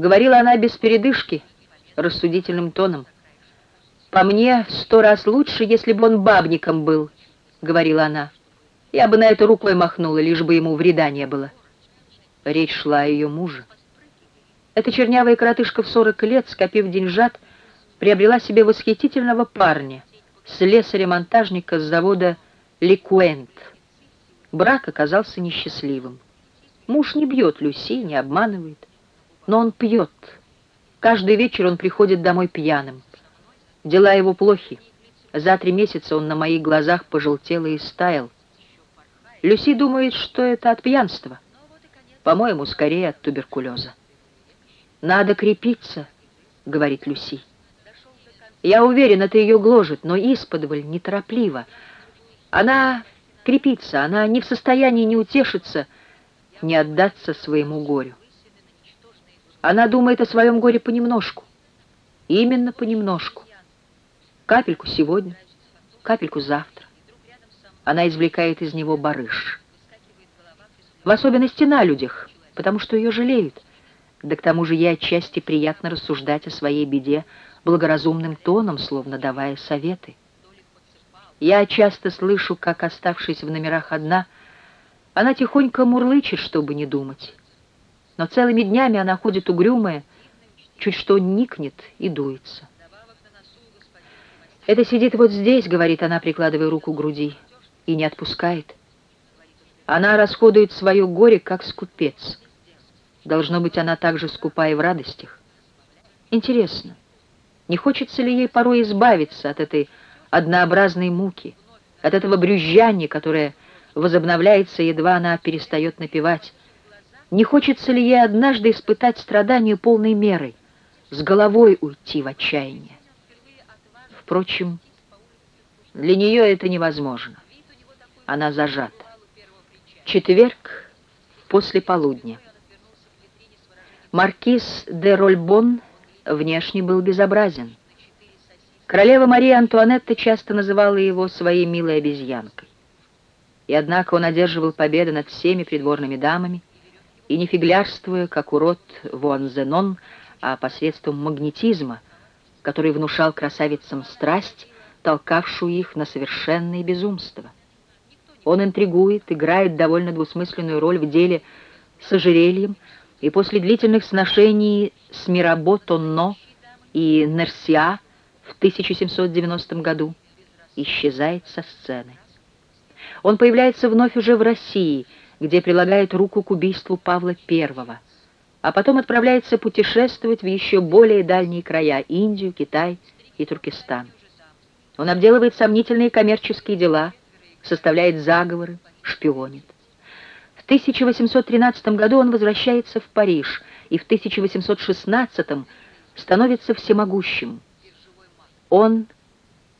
Говорила она без передышки, рассудительным тоном. «По мне сто раз лучше, если бы он бабником был», — говорила она. «Я бы на это рукой махнула, лишь бы ему вреда не было». Речь шла о ее муже. Эта чернявая коротышка в сорок лет, скопив деньжат, приобрела себе восхитительного парня, слесаря-монтажника с завода «Ликуэнт». Брак оказался несчастливым. Муж не бьет Люси, не обманывает, но он пьет. Каждый вечер он приходит домой пьяным. Дела его плохи. За три месяца он на моих глазах пожелтел и стаял. Люси думает, что это от пьянства. По-моему, скорее от туберкулеза. «Надо крепиться», — говорит Люси. Я уверен, это ее гложет, но исподволь, неторопливо. Она крепится, она не в состоянии не утешиться, не отдаться своему горю. Она думает о своем горе понемножку. Именно понемножку. Капельку сегодня, капельку завтра. Она извлекает из него барыш. В особенности на людях, потому что ее жалеют. Да к тому же ей отчасти приятно рассуждать о своей беде благоразумным тоном, словно давая советы. Я часто слышу, как, оставшись в номерах одна, она тихонько мурлычет, чтобы не думать. Но целыми днями она ходит угрюмая, чуть что никнет и дуется. «Это сидит вот здесь», — говорит она, прикладывая руку к груди, и не отпускает. Она расходует свое горе, как скупец. Должно быть, она также скупа и в радостях. Интересно, не хочется ли ей порой избавиться от этой однообразной муки, от этого брюзжания, которое возобновляется, едва она перестает напевать? Не хочется ли ей однажды испытать страдания полной мерой, с головой уйти в отчаяние? Впрочем, для нее это невозможно. Она зажата. Четверг после полудня. Маркиз де Рольбон внешне был безобразен. Королева Мария Антуанетта часто называла его своей милой обезьянкой. И однако он одерживал победу над всеми придворными дамами, и не фиглярствуя, как урод Вуанзенон, а посредством магнетизма, который внушал красавицам страсть, толкавшую их на совершенное безумство. Он интригует, играет довольно двусмысленную роль в деле с ожерельем, и после длительных сношений с Мирабо Тонно и Нерсиа в 1790 году исчезает со сцены. Он появляется вновь уже в России, где прилагает руку к убийству Павла I, а потом отправляется путешествовать в еще более дальние края – Индию, Китай и Туркестан. Он обделывает сомнительные коммерческие дела, составляет заговоры, шпионит. 1813 году он возвращается в Париж и в 1816 становится всемогущим. Он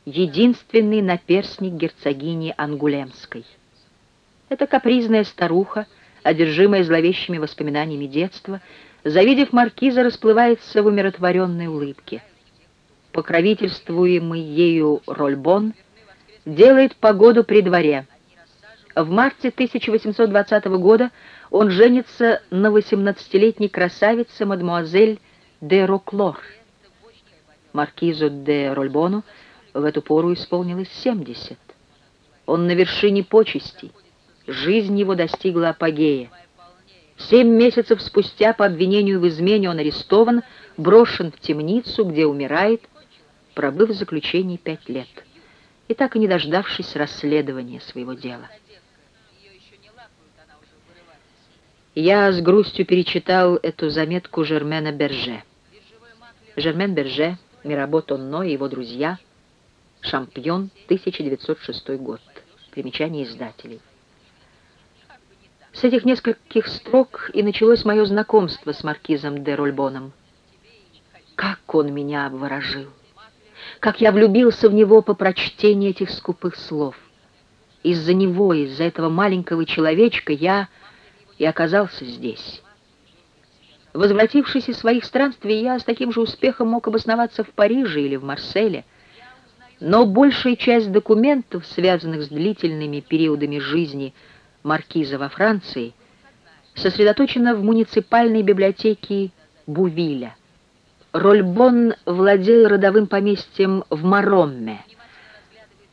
единственный наперсник герцогини Ангулемской. Эта капризная старуха, одержимая зловещими воспоминаниями детства, завидев маркиза, расплывается в умиротворенной улыбке. Покровительствуемый ею Рольбон делает погоду при дворе — в марте 1820 года он женится на 18-летней красавице мадемуазель де Роклор. Маркизу де Рольбону в эту пору исполнилось 70. Он на вершине почестей. Жизнь его достигла апогея. Семь месяцев спустя по обвинению в измене он арестован, брошен в темницу, где умирает, пробыв в заключении пять лет, и так и не дождавшись расследования своего дела. Я с грустью перечитал эту заметку Жермена Берже. Жермен Берже, Мирабо Тонно и его друзья, Шампьон, 1906 год. Примечание издателей. С этих нескольких строк и началось мое знакомство с маркизом де Рольбоном. Как он меня обворожил! Как я влюбился в него по прочтении этих скупых слов! Из-за него, из-за этого маленького человечка я и оказался здесь. Возвратившись из своих странствий, я с таким же успехом мог обосноваться в Париже или в Марселе, но большая часть документов, связанных с длительными периодами жизни маркиза во Франции, сосредоточена в муниципальной библиотеке Бувиля. Рольбон владел родовым поместьем в Маромме —